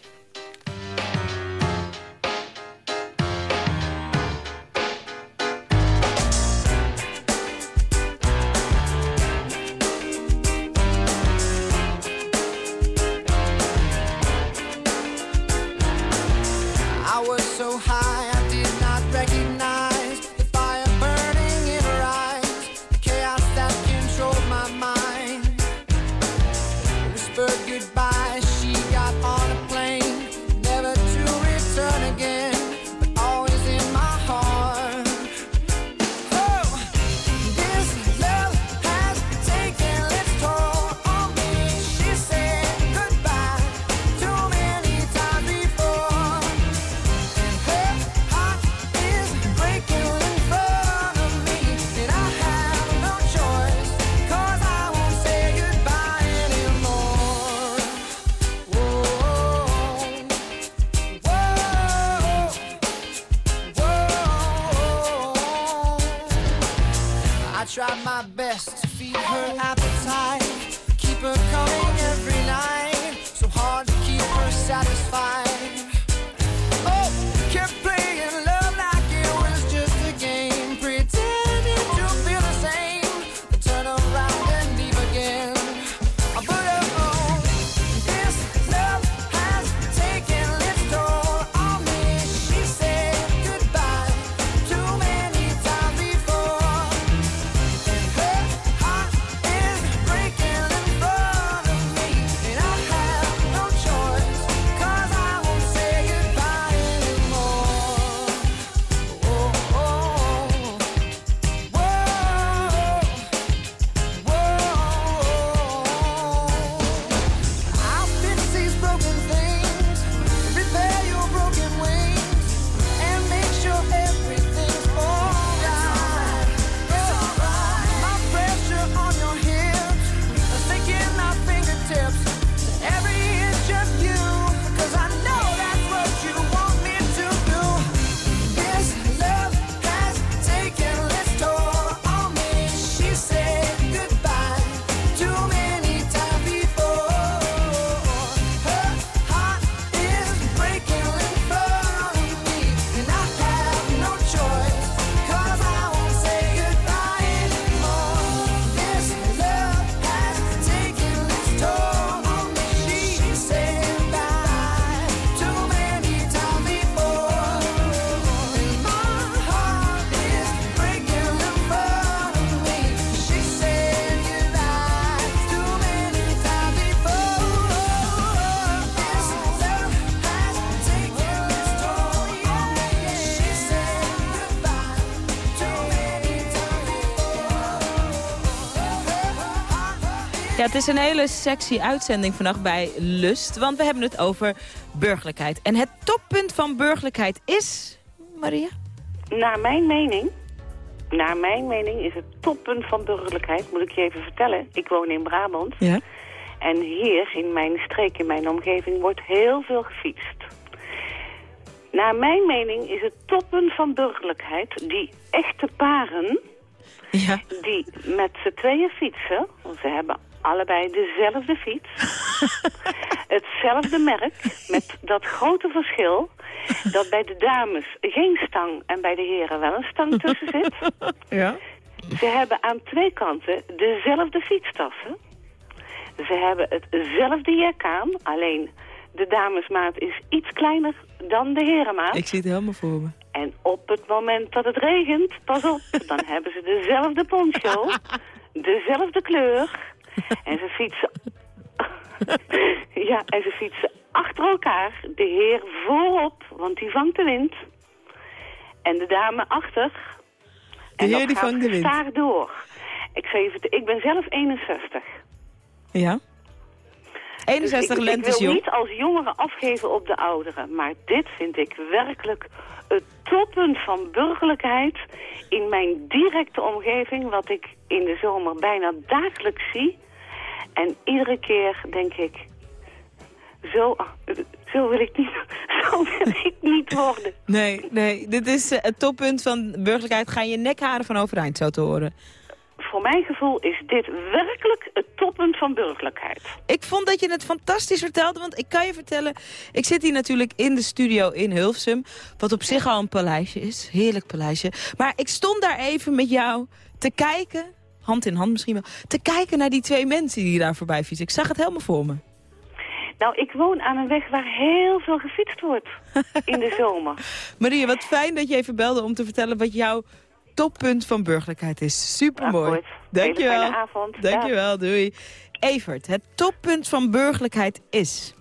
Het is een hele sexy uitzending vannacht bij Lust. Want we hebben het over burgerlijkheid. En het toppunt van burgerlijkheid is... Maria? Naar mijn mening... Naar mijn mening is het toppunt van burgerlijkheid, moet ik je even vertellen. Ik woon in Brabant. Ja. En hier, in mijn streek, in mijn omgeving, wordt heel veel gefietst. Naar mijn mening is het toppunt van burgerlijkheid die echte paren... Ja. die met z'n tweeën fietsen, want ze hebben allebei dezelfde fiets. Hetzelfde merk, met dat grote verschil... dat bij de dames geen stang en bij de heren wel een stang tussen zit. Ja. Ze hebben aan twee kanten dezelfde fietstassen. Ze hebben hetzelfde jek aan, alleen de damesmaat is iets kleiner dan de herenmaat. Ik zie het helemaal voor me. En op het moment dat het regent, pas op, dan hebben ze dezelfde poncho, dezelfde kleur. En ze fietsen... ja, en ze fietsen achter elkaar. De heer voorop, want die vangt de wind. En de dame achter. De en heer dat die gaat vangt de wind. gestaag door. Ik, zeg even, ik ben zelf 61. Ja. 61 Dus ik, ik wil jong. niet als jongeren afgeven op de ouderen. Maar dit vind ik werkelijk het toppunt van burgerlijkheid in mijn directe omgeving. Wat ik in de zomer bijna dagelijks zie. En iedere keer denk ik, zo, zo, wil, ik niet, zo wil ik niet worden. Nee, nee. Dit is eh, het toppunt van burgerlijkheid. Ga je nekharen van overeind, zo te horen. Voor mijn gevoel is dit werkelijk het toppunt van burgerlijkheid. Ik vond dat je het fantastisch vertelde, want ik kan je vertellen... Ik zit hier natuurlijk in de studio in Hilversum, wat op zich al een paleisje is. Heerlijk paleisje. Maar ik stond daar even met jou te kijken, hand in hand misschien wel... te kijken naar die twee mensen die daar voorbij fietsen. Ik zag het helemaal voor me. Nou, ik woon aan een weg waar heel veel gefietst wordt in de zomer. Maria, wat fijn dat je even belde om te vertellen wat jouw toppunt van burgerlijkheid is. Supermooi. Akkoord. Dankjewel. Hele fijne avond. Dankjewel, doei. Evert, het toppunt van burgerlijkheid is...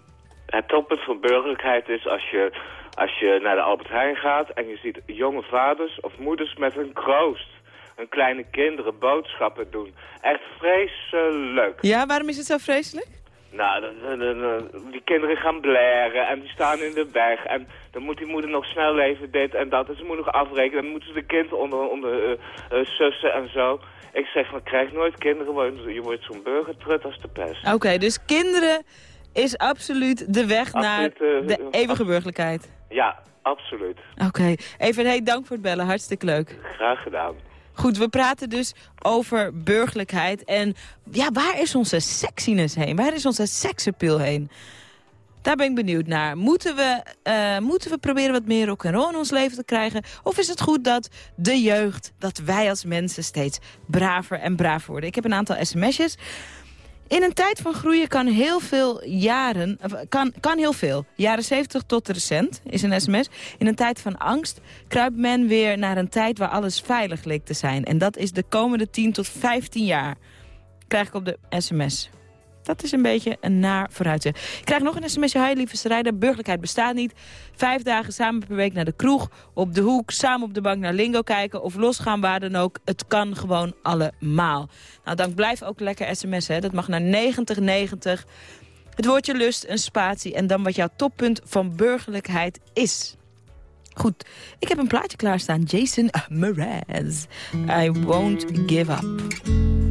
Het toppunt van burgerlijkheid is als je, als je naar de Albert Heijn gaat en je ziet jonge vaders of moeders met een kroost. Hun kleine kinderen boodschappen doen. Echt vreselijk. Ja, waarom is het zo vreselijk? Nou, die kinderen gaan blaren en die staan in de weg. En dan moet die moeder nog snel even dit en dat. En ze moet nog afrekenen. Dan moeten ze de kind onder, onder eh, sussen en zo. Ik zeg van, krijg nooit kinderen. want Je wordt zo'n burgertrut als de pest. Oké, dus kinderen is absoluut de weg naar eh, de eeuwige burgerlijkheid. Ja, absoluut. Oké, even hey, dank voor het bellen. Hartstikke leuk. Graag gedaan. Goed, we praten dus over burgerlijkheid. En ja, waar is onze sexiness heen? Waar is onze seksappeal heen? Daar ben ik benieuwd naar. Moeten we, eh, moeten we proberen wat meer rock'n'roll in ons leven te krijgen? Of is het goed dat de jeugd, dat wij als mensen steeds braver en braver worden? Ik heb een aantal sms'jes. In een tijd van groeien kan heel veel jaren, kan, kan heel veel. Jaren 70 tot recent is een sms. In een tijd van angst kruipt men weer naar een tijd waar alles veilig leek te zijn. En dat is de komende 10 tot 15 jaar. Krijg ik op de sms. Dat is een beetje een naar vooruitzicht. Ik krijg nog een sms'je. Hi, lieve strijder. Burgerlijkheid bestaat niet. Vijf dagen samen per week naar de kroeg. Op de hoek, samen op de bank naar Lingo kijken. Of losgaan, waar dan ook. Het kan gewoon allemaal. Nou, dank blijf ook lekker sms'en. Dat mag naar 9090. Het woordje lust, een spatie. En dan wat jouw toppunt van burgerlijkheid is. Goed, ik heb een plaatje klaarstaan. Jason Mraz. I won't give up.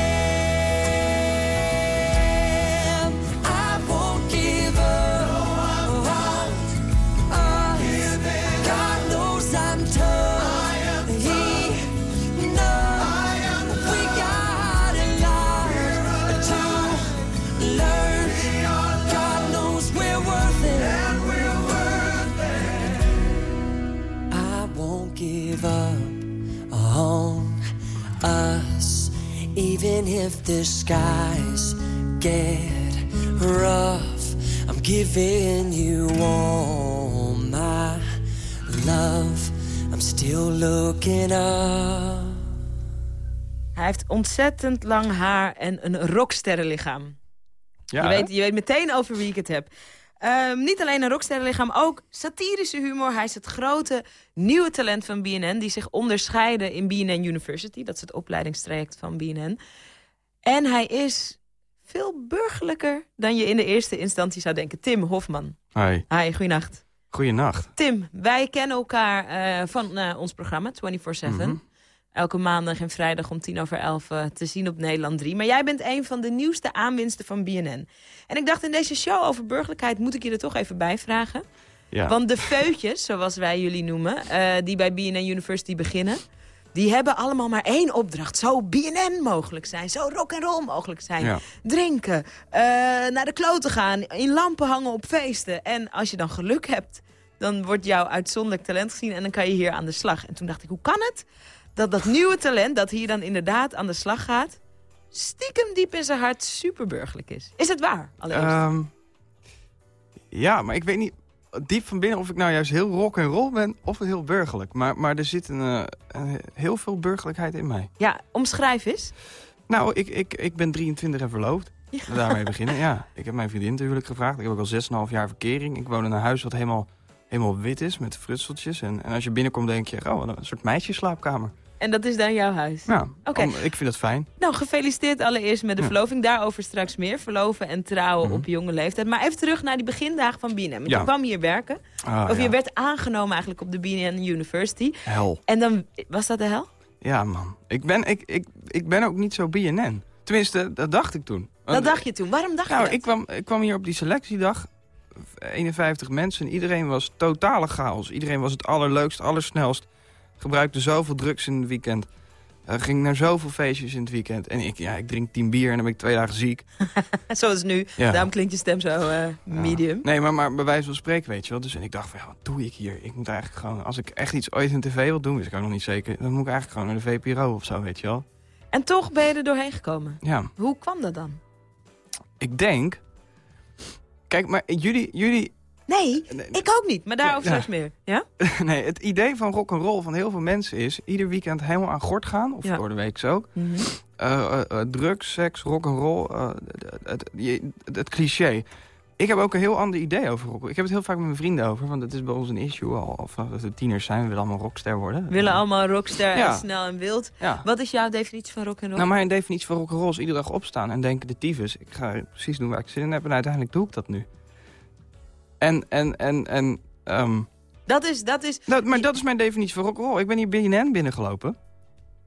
Even if the skies get rough. I'm giving you all my love. I'm still looking up. Hij heeft ontzettend lang haar en een rocksterrenlichaam. Ja, je, weet, je weet meteen over wie ik het heb. Ehm, niet alleen een rocksterrenlichaam, ook satirische humor. Hij is het grote nieuwe talent van BNN... die zich onderscheiden in BNN University. Dat is het opleidingstraject van BNN. En hij is veel burgerlijker dan je in de eerste instantie zou denken. Tim Hofman. Hi. Hi, goeienacht. Goeienacht. Tim, wij kennen elkaar eh, van eh, ons programma 24-7. Mhm. Elke maandag en vrijdag om tien over elf eh, te zien op Nederland 3. Maar jij bent een van de nieuwste aanwinsten van BNN. En ik dacht in deze show over burgerlijkheid moet ik je er toch even bij vragen. Ja. Want de feutjes, zoals wij jullie noemen, eh, die bij BNN University beginnen... die hebben allemaal maar één opdracht. Zo BNN mogelijk zijn, zo rock and roll mogelijk zijn. Ja. Drinken, eh, naar de kloten gaan, in lampen hangen op feesten. En als je dan geluk hebt, dan wordt jouw uitzonderlijk talent gezien... en dan kan je hier aan de slag. En toen dacht ik, hoe kan het dat dat nieuwe talent... dat hier dan inderdaad aan de slag gaat... stiekem diep in zijn hart superburgerlijk is? Is het waar? Ehm, ja, maar ik weet niet diep van binnen of ik nou juist heel rock en roll ben of heel burgerlijk. Maar, maar er zit een, eh, heel veel burgerlijkheid in mij. Ja, omschrijf eens. Nou, ik, ik, ik ben 23 en verloofd. Ja. Daarmee beginnen, ja. Ik heb mijn vriendin te huwelijk gevraagd. Ik heb ook al 6,5 jaar verkering. Ik woon in een huis wat helemaal, helemaal wit is met frutseltjes. En, en als je binnenkomt denk je, oh, een soort meisjeslaapkamer. En dat is dan jouw huis? Ja, om- ik vind dat fijn. Nou, gefeliciteerd allereerst met de Ja. verloving. Daarover straks meer. Verloven en trouwen Mhm. op jonge leeftijd. Maar even terug naar die begindagen van BNN. Ja. je kwam hier werken. Ah, of je werd aangenomen eigenlijk op de BNN University. Hel. En dan, was dat de hel? Ja, man. Ik ben, ik, ik, ik ben ook niet zo BNN. Tenminste, dat dacht ik toen. Dat dacht je toen. Waarom dacht je Nou, dat? ik kwam, ik kwam hier op die selectiedag. 51 mensen. en Iedereen was totale chaos. Iedereen was het allerleukst, allersnelst. Gebruikte zoveel drugs in het weekend. Eh, ging naar zoveel feestjes in het weekend. En ik, ja, ik drink 10 bier en dan ben ik twee dagen ziek. Zoals nu. Ja. Daarom klinkt je stem zo eh, medium. Nee, maar, maar bij wijze van spreken, weet je wel. Dus en ik dacht van, ja, wat doe ik hier? Ik moet eigenlijk gewoon, als ik echt iets ooit in tv wil doen, wist ik ook nog niet zeker. Dan moet ik eigenlijk gewoon naar de VPRO of zo, weet je wel. En toch ben je er doorheen gekomen. Ja. Hoe kwam dat dan? Ik denk... Kijk, maar jullie, jullie Nee, ik ook niet, maar daarover straks meer. Ja? nee, het idee van rock and roll van heel veel mensen is... ieder weekend helemaal aan gort gaan, of door de week ook. Mm drugs, seks, rock and roll, het, het, het, cliché. Ik heb ook een heel ander idee over rock. Ik heb het heel vaak met mijn vrienden over, want het is bij ons een issue al. Of dat we tieners zijn, we willen allemaal rockster worden. We willen allemaal rockster en snel en wild. Wat is jouw definitie van rock and roll? Nou, mijn definitie van rock and roll is iedere dag opstaan en denken de tyfus. Ik ga precies doen waar ik zin in heb en uiteindelijk doe ik dat nu. En, en, en, en... Um, dat is... Dat is dat, maar dat is mijn definitie van rock'n'roll. Ik ben hier BNN binnengelopen.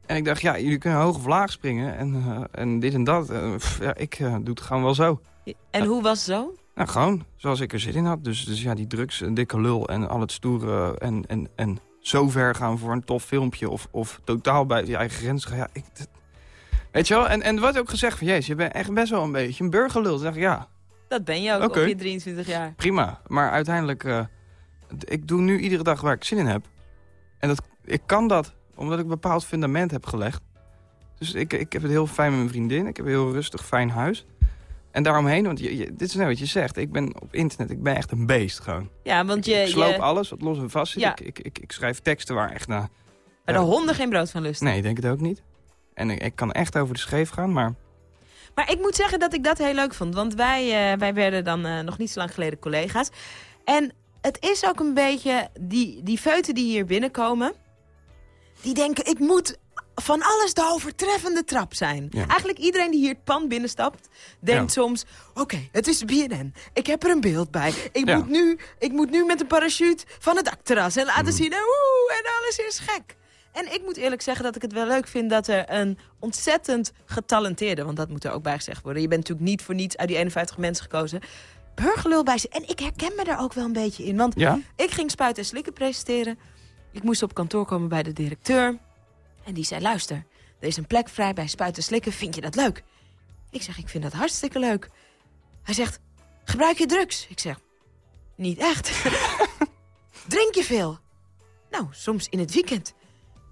En ik dacht, ja, jullie kunnen hoog of laag springen. En, uh, en dit en dat. Uh, ja, ik uh, doe het gewoon wel zo. En hoe was het zo? Nou, gewoon zoals ik er zin in had. Dus, dus ja, die drugs, een dikke lul en al het stoere... en, en, en zo ver gaan voor een tof filmpje... of, of totaal bij je eigen grens gaan. Ja, ik, weet je wel? En, en wat ook gezegd van... Jezus, je bent echt best wel een beetje een burgerlul. zeg ik, ja, dat ben je ook okay. op je 23 jaar. Prima, maar uiteindelijk... Uh, ik doe nu iedere dag waar ik zin in heb. En dat, ik kan dat, omdat ik een bepaald fundament heb gelegd. Dus ik, ik heb het heel fijn met mijn vriendin. Ik heb een heel rustig, fijn huis. En daaromheen, want je, dit is nou wat je zegt. Ik ben op internet, ik ben echt een beest gewoon. Ja, want je... Ik, sloop alles wat los en vast zit. Ja. Ik, ik, ik, schrijf teksten waar echt naar... Waar de honden geen brood van lusten. Nee, ik denk het ook niet. En ik, ik kan echt over de scheef gaan, maar... Maar ik moet zeggen dat ik dat heel leuk vond. Want wij, uh, wij werden dan uh, nog niet zo lang geleden collega's. En het is ook een beetje... Die, die feuten die hier binnenkomen... Die denken, ik moet van alles de overtreffende trap zijn. Ja. Eigenlijk iedereen die hier het pand binnenstapt... denkt soms, oké, het is BNN. Ik heb er een beeld bij. Ik, moet nu, ik moet nu met een parachute van het dakterras... en laten mm. zien, oeh, en alles is gek. En ik moet eerlijk zeggen dat ik het wel leuk vind dat er een ontzettend getalenteerde... want dat moet er ook bij gezegd worden. Je bent natuurlijk niet voor niets uit die 51 mensen gekozen. Burgerlul bij ze. En ik herken me daar ook wel een beetje in. Want ik ging spuiten en slikken presenteren. Ik moest op kantoor komen bij de directeur. En die zei, luister, er is een plek vrij bij spuiten en slikken. Vind je dat leuk? Ik zeg, ik vind dat hartstikke leuk. Hij zegt, gebruik je drugs? Ik zeg, niet echt. Drink je veel? Nou, soms in het weekend.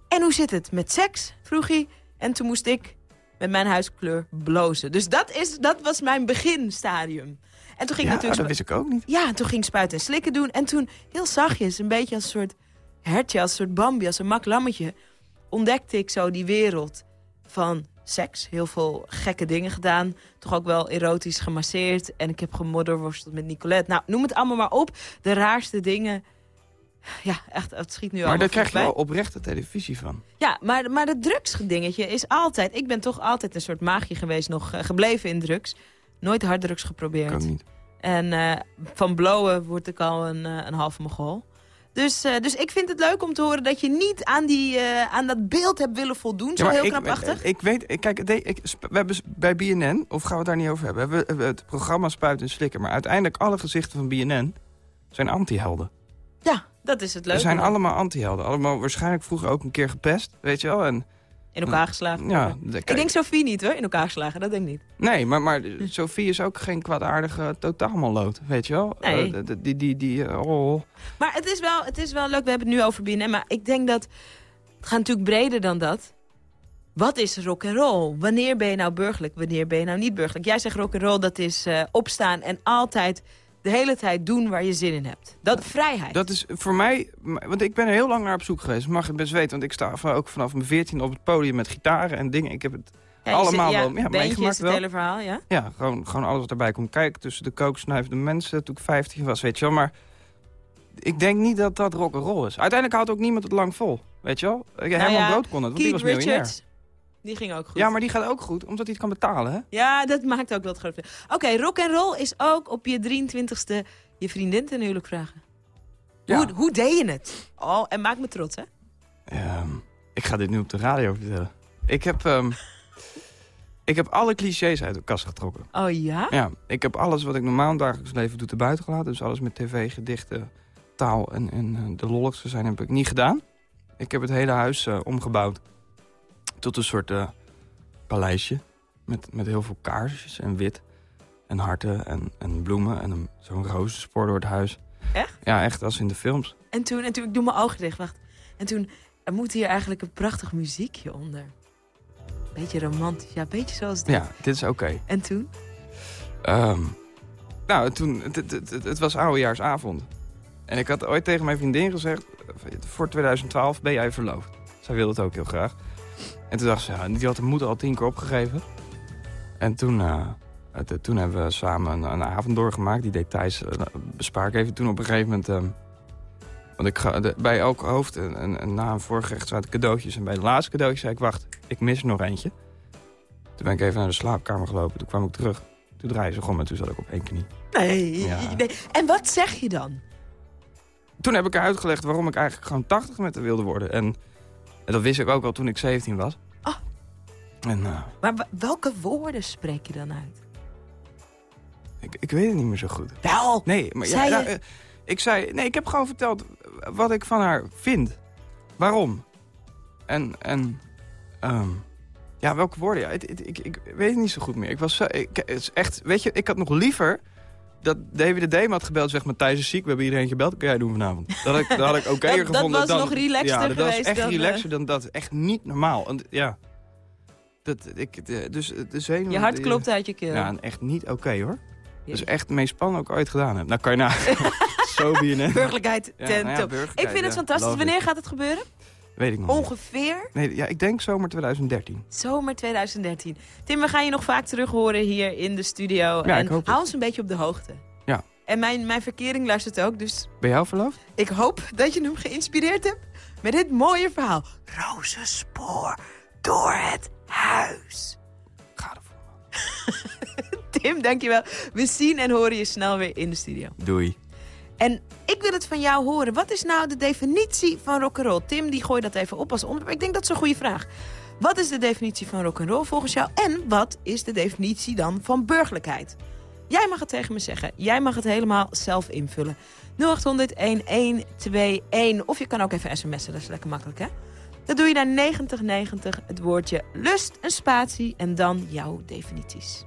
En hoe zit het met seks? vroeg hij. En toen moest ik met mijn huiskleur blozen. Dus dat, is, dat was mijn beginstadium. En toen ging ja, natuurlijk... dat wist ik ook niet. Ja, toen ging spuiten en slikken doen. En toen, heel zachtjes, een beetje als een soort hertje, als een soort Bambi, als een mak lammetje... ontdekte ik zo die wereld van seks. Heel veel gekke dingen gedaan. Toch ook wel erotisch gemasseerd. En ik heb gemodderworsteld met Nicolette. Nou, noem het allemaal maar op. De raarste dingen ja, echt, het schiet nu al. Maar daar krijg je wel oprechte televisie van. Ja, maar, maar het drugsdingetje is altijd... Ik ben toch altijd een soort maagje geweest, nog uh, gebleven in drugs. Nooit harddrugs geprobeerd. Kan niet. En uh, van blowen word ik al een, uh, een halve mogol. Dus, dus ik vind het leuk om te horen dat je niet aan, die, aan dat beeld hebt willen voldoen. Zo ja, heel ik. Ik, ik weet, kijk, ik, we hebben bij BNN, of gaan we het daar niet over hebben... we hebben het programma Spuiten en Slikken. Maar uiteindelijk alle gezichten van BNN zijn anti-helden. Ja, dat is het leuke. We zijn allemaal anti-helden. Allemaal waarschijnlijk vroeger ook een keer gepest, weet je wel. En, in elkaar geslagen. Ja, ik denk Sophie niet hoor, in elkaar geslagen. Dat denk ik niet. Nee, maar, maar Sophie is ook geen kwaadaardige totaalmaloot, weet je wel. Nee. Uh, die, die, die, oh. Maar het is, wel, het is wel leuk, we hebben het nu over BNN. Maar ik denk dat, het gaat natuurlijk breder dan dat. Wat is rock and roll? Wanneer ben je nou burgerlijk? Wanneer ben je nou niet burgerlijk? Jij zegt rock and roll, dat is uh, opstaan en altijd de hele tijd doen waar je zin in hebt. Dat vrijheid. Dat is voor mij, want ik ben er heel lang naar op zoek geweest. Mag je best weten, want ik sta ook vanaf mijn 14 op het podium met gitaren en dingen. Ik heb het allemaal ja, wel ja, meegemaakt. het hele verhaal, ja? Ja, gewoon, gewoon alles wat erbij komt kijken. Tussen de kooksnuivende mensen toen ik 15 was, weet je wel. Maar ik denk niet dat dat rock roll is. Uiteindelijk houdt ook niemand het lang vol, weet je wel. Nou Herman Brood kon het, want die was miljonair. Die ging ook goed. Ja, maar die gaat ook goed, omdat hij het kan betalen, hè? Ja, dat maakt ook wel het grote Oké, rock en roll is ook op je 23ste je vriendin ten huwelijk vragen. Ja. Hoe, hoe deed je het? Oh, en maak me trots, hè? Um, ik ga dit nu op de radio vertellen. Ik heb, um, ik heb alle clichés uit de kast getrokken. Oh ja? Ja, ik heb alles wat ik normaal in dagelijks leven doe te buiten gelaten. Dus alles met tv, gedichten, taal en, en uh, de lolligste zijn heb ik niet gedaan. Ik heb het hele huis uh, omgebouwd tot een soort uh, paleisje. Met, met heel veel kaarsjes en wit. En harten en, en bloemen. En zo'n rozenspoor door het huis. Echt? Ja, echt als in de films. En toen, en toen ik doe mijn ogen dicht, wacht. En toen, er moet hier eigenlijk een prachtig muziekje onder. Beetje romantisch, ja, beetje zoals dit. Ja, dit is oké. En toen? Um, Nou, toen, het, het, het, het was oudejaarsavond. En ik had ooit tegen mijn vriendin gezegd... voor 2012 ben jij verloofd. Zij wilde het ook heel graag. En toen dacht ze, ja, die had de moeder al tien keer opgegeven. En toen, uh, toen hebben we samen een, een, avond doorgemaakt. Die details uh, bespaar ik even. Toen op een gegeven moment... Uh, want ik ga de, bij elk hoofd en, en, en, na een voorgerecht zaten cadeautjes. En bij de laatste cadeautje zei ik, wacht, ik mis er nog eentje. Toen ben ik even naar de slaapkamer gelopen. Toen kwam ik terug. Toen draaide ze gewoon en toen zat ik op één knie. Nee, ja. nee. En wat zeg je dan? Toen heb ik haar uitgelegd waarom ik eigenlijk gewoon 80 met haar wilde worden. En, en dat wist ik ook al toen ik 17 was. Oh. En, uh, maar welke woorden spreek je dan uit? Ik, ik weet het niet meer zo goed. Wel, nee, maar zei ja, je... nou, ik zei, nee, ik heb gewoon verteld wat ik van haar vind. Waarom? En, en um, ja, welke woorden? Ja, ik, ik, ik, ik, weet het niet zo goed meer. Ik was zo, ik, het is echt, weet je, ik had nog liever dat David de Deem had gebeld. Zeg maar, Thijs is ziek, we hebben iedereen gebeld. Kun jij doen vanavond. Dat had ik, dat had ik oké dat, gevonden. Dat was dan, nog relaxter ja, dat geweest. was echt dan, relaxer dan dat. Echt niet normaal. En, ja. Dat, ik, de, dus de zenuwen... Je hart klopt uit je keel. Ja, echt niet oké okay, hoor. Dat is echt het meest spannende ook ooit gedaan heb. Nou kan je na. Zo BNN. Burgerlijkheid ten ja, nou top. ik vind het fantastisch. Wanneer gaat het gebeuren? Weet ik nog Ongeveer? Nee, ja, ik denk zomer 2013. Zomer 2013. Tim, we gaan je nog vaak terug horen hier in de studio. Ja, en ik hoop hou ons een beetje op de hoogte. Ja. En mijn, mijn verkering luistert ook, dus... Ben jou verloofd? Ik hoop dat je hem geïnspireerd hebt met dit mooie verhaal. Rozenspoor door het huis. Ga ervoor. Tim, dankjewel. We zien en horen je snel weer in de studio. Doei. En ik wil het van jou horen. Wat is nou de definitie van rock'n'roll? Tim, die gooit dat even op als onderwerp. Ik denk dat is een goede vraag. Wat is de definitie van rock'n'roll volgens jou? En wat is de definitie dan van burgerlijkheid? Jij mag het tegen me zeggen. Jij mag het helemaal zelf invullen. 0800-1121. Of je kan ook even sms'en. Dat is lekker makkelijk, hè? Dat doe je naar 9090. Het woordje lust, een spatie en dan jouw definities.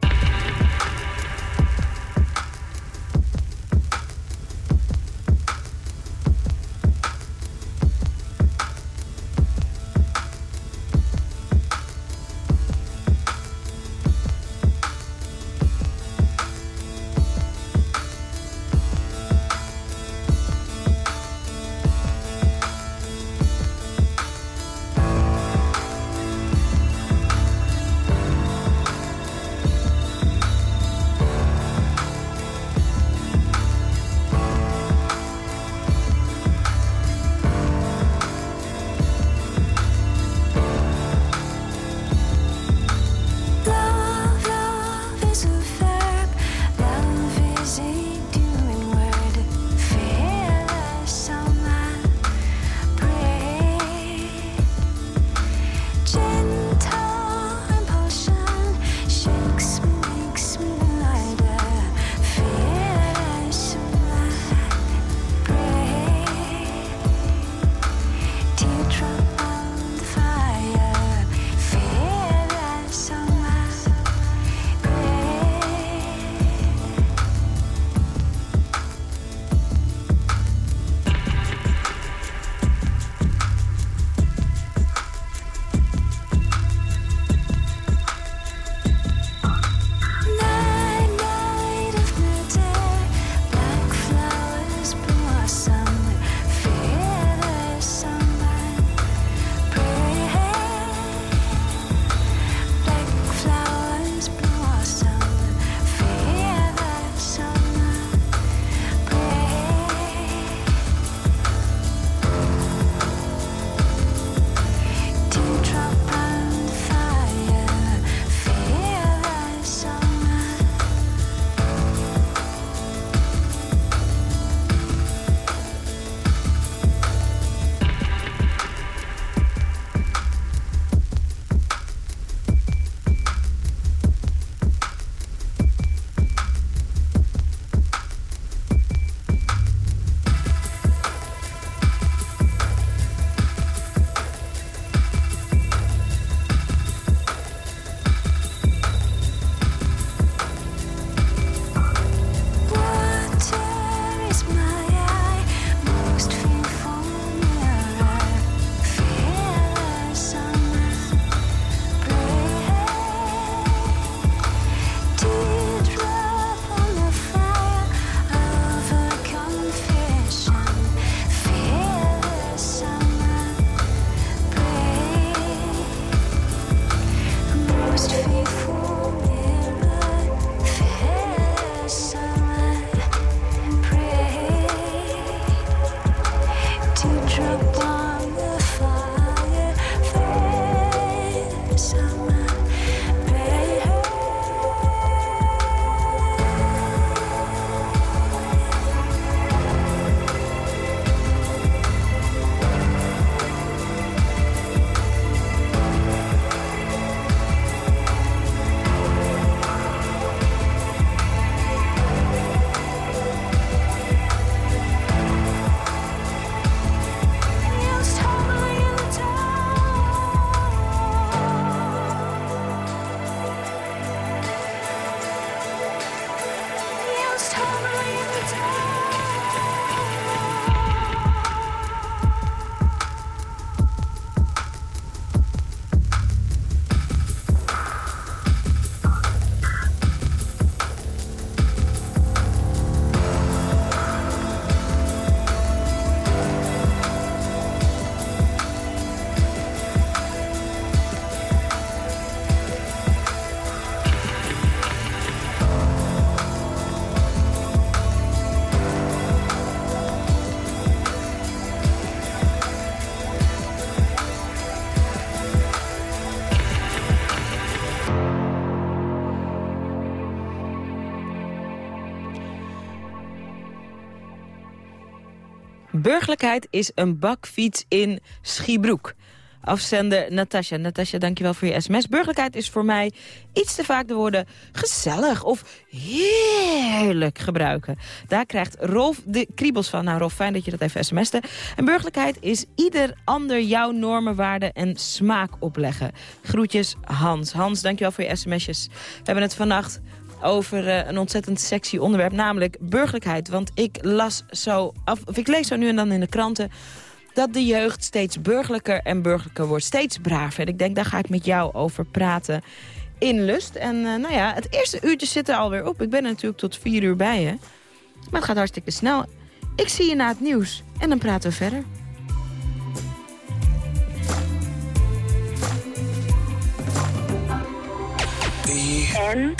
Burgerlijkheid is een bakfiets in Schiebroek. Afzender Natasja. Natasja, dankjewel voor je sms. Burgerlijkheid is voor mij iets te vaak de woorden gezellig of heerlijk gebruiken. Daar krijgt Rolf de kriebels van. Nou Rolf, fijn dat je dat even sms'te. En burgerlijkheid is ieder ander jouw normen, waarden en smaak opleggen. Groetjes Hans. Hans, dankjewel voor je sms'jes. We hebben het vannacht over uh, een ontzettend sexy onderwerp, namelijk burgerlijkheid. Want ik las zo, af, of ik lees zo nu en dan in de kranten dat de jeugd steeds burgerlijker en burgerlijker wordt. Steeds braver. En ik denk, daar ga ik met jou over praten in Lust. En uh, nou ja, het eerste uurtje zit er alweer op. Ik ben er natuurlijk tot vier uur bij je. Maar het gaat hartstikke snel. Ik zie je na het nieuws en dan praten we verder. En?